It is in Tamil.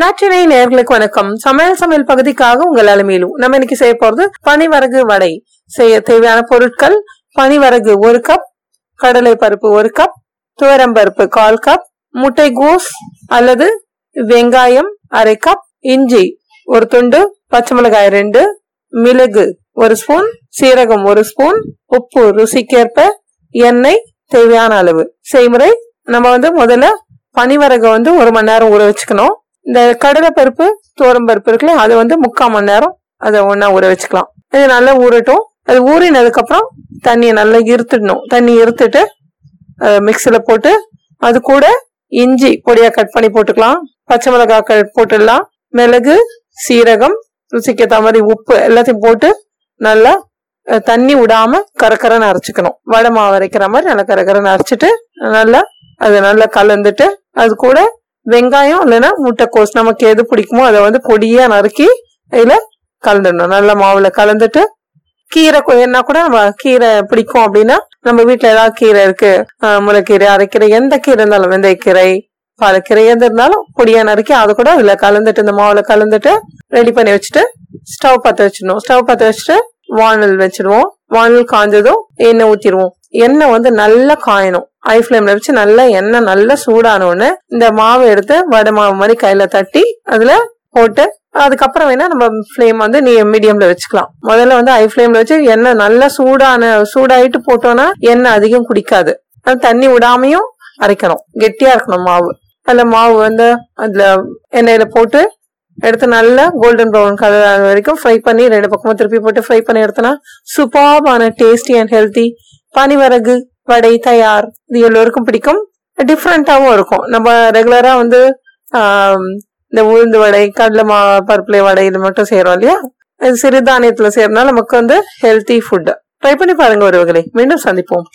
நாட்டினை நேர்களுக்கு வணக்கம். சமையல் சமையல் பகுதிக்காக உங்கள் அலமையிலும் நம்ம இன்னைக்கு செய்ய போறது பனிவரகு வடை. செய்ய தேவையான பொருட்கள் பனிவரகு ஒரு கப் கடலை பருப்பு ஒரு கப் துவரம்பருப்பு கால் கப் முட்டை கோஸ் அல்லது வெங்காயம் அரை கப் இஞ்சி ஒரு துண்டு பச்சை மிளகாய் ரெண்டு மிளகு ஒரு ஸ்பூன் சீரகம் ஒரு ஸ்பூன் உப்பு ருசிக்கேற்ப எண்ணெய் தேவையான அளவு. செய்முறை நம்ம வந்து முதல்ல பனிவரகை வந்து ஒரு மணி நேரம் ஊற வச்சுக்கணும். இந்த கடலை பருப்பு தோரம் பருப்பு இருக்குல்ல அது வந்து முக்கால் மணி நேரம் அதை ஒன்றா ஊற வச்சுக்கலாம். இது நல்லா ஊறட்டும். அது ஊறினதுக்கப்புறம் தண்ணியை நல்லா இருத்துடணும். தண்ணி இருத்துட்டு மிக்சியில் போட்டு அது கூட இஞ்சி பொடியாக கட் பண்ணி போட்டுக்கலாம். பச்சை மிளகாய் போட்டுடலாம். மிளகு சீரகம் ருசிக்கேற்ற மாதிரி உப்பு எல்லாத்தையும் போட்டு நல்லா தண்ணி விடாம கரக்கரன்னு அரைச்சிக்கணும். வடை மாவு அரைக்கிற மாதிரி நல்லா கரக்கரன்னு அரைச்சிட்டு நல்லா அது நல்லா கலந்துட்டு அது கூட வெங்காயம் இல்லைன்னா முட்டைக்கோஸ். நமக்கு எது பிடிக்குமோ அதை வந்து பொடியா நறுக்கி இதில் கலந்துடணும். நல்ல மாவுல கலந்துட்டு கீரை என்ன கூட நம்ம கீரை பிடிக்கும் அப்படின்னா நம்ம வீட்டில் ஏதாவது கீரை இருக்கு. முளைக்கீரை அரைக்கீரை எந்த கீரை இருந்தாலும் வெந்தயக்கீரை பாலக்கீரை எது இருந்தாலும் பொடியா நறுக்கி அதை கூட அதில் கலந்துட்டு இந்த மாவுல கலந்துட்டு ரெடி பண்ணி வச்சுட்டு ஸ்டவ் பற்ற வச்சிடணும். ஸ்டவ் பற்ற வச்சுட்டு வானல் வச்சிருவோம் வானல் காஞ்சதும் எண்ணெய் ஊற்றிடுவோம் எண்ணெய் வந்து நல்லா காயணும். ஹை ஃப்ளேம்ல வச்சு நல்லா எண்ணெய் நல்லா சூடானோடனே இந்த மாவை எடுத்து வடை மாவு மாதிரி கையில தட்டி அதுல போட்டு அதுக்கப்புறம் வேணா நம்ம ஃப்ளேம் வந்து நீ மீடியம்ல வச்சுக்கலாம். முதல்ல வந்து ஹை ஃப்ளேம்ல வச்சு எண்ணெய் நல்லா சூடான சூடாயிட்டு போட்டோம்னா எண்ணெய் அதிகம் குடிக்காது. அது தண்ணி விடாமையும் அரைக்கணும். கெட்டியா இருக்கணும் மாவு. அதுல மாவு வந்து அதுல எண்ணெயில போட்டு எடுத்து நல்லா கோல்டன் ப்ரௌன் கலர் ஆகிற வரைக்கும் ஃப்ரை பண்ணி ரெண்டு பக்கமும் திருப்பி போட்டு ஃப்ரை பண்ணி எடுத்தனா சூப்பர்பான டேஸ்டி அண்ட் ஹெல்த்தி பனிவரகு வடை தயார் இது எல்லோருக்கும் பிடிக்கும். டிஃப்ரெண்ட்டாகவும் இருக்கும். நம்ம ரெகுலராக வந்து இந்த உளுந்து வடை கடலை மா பருப்புலை வடை இது மட்டும் செய்கிறோம் இல்லையா? சிறுதானியத்தில் செய்யறதுனால நமக்கு வந்து ஹெல்த்தி ஃபுட்டு ட்ரை பண்ணி பாருங்க ஒருவர்களே மீண்டும் சந்திப்போம்.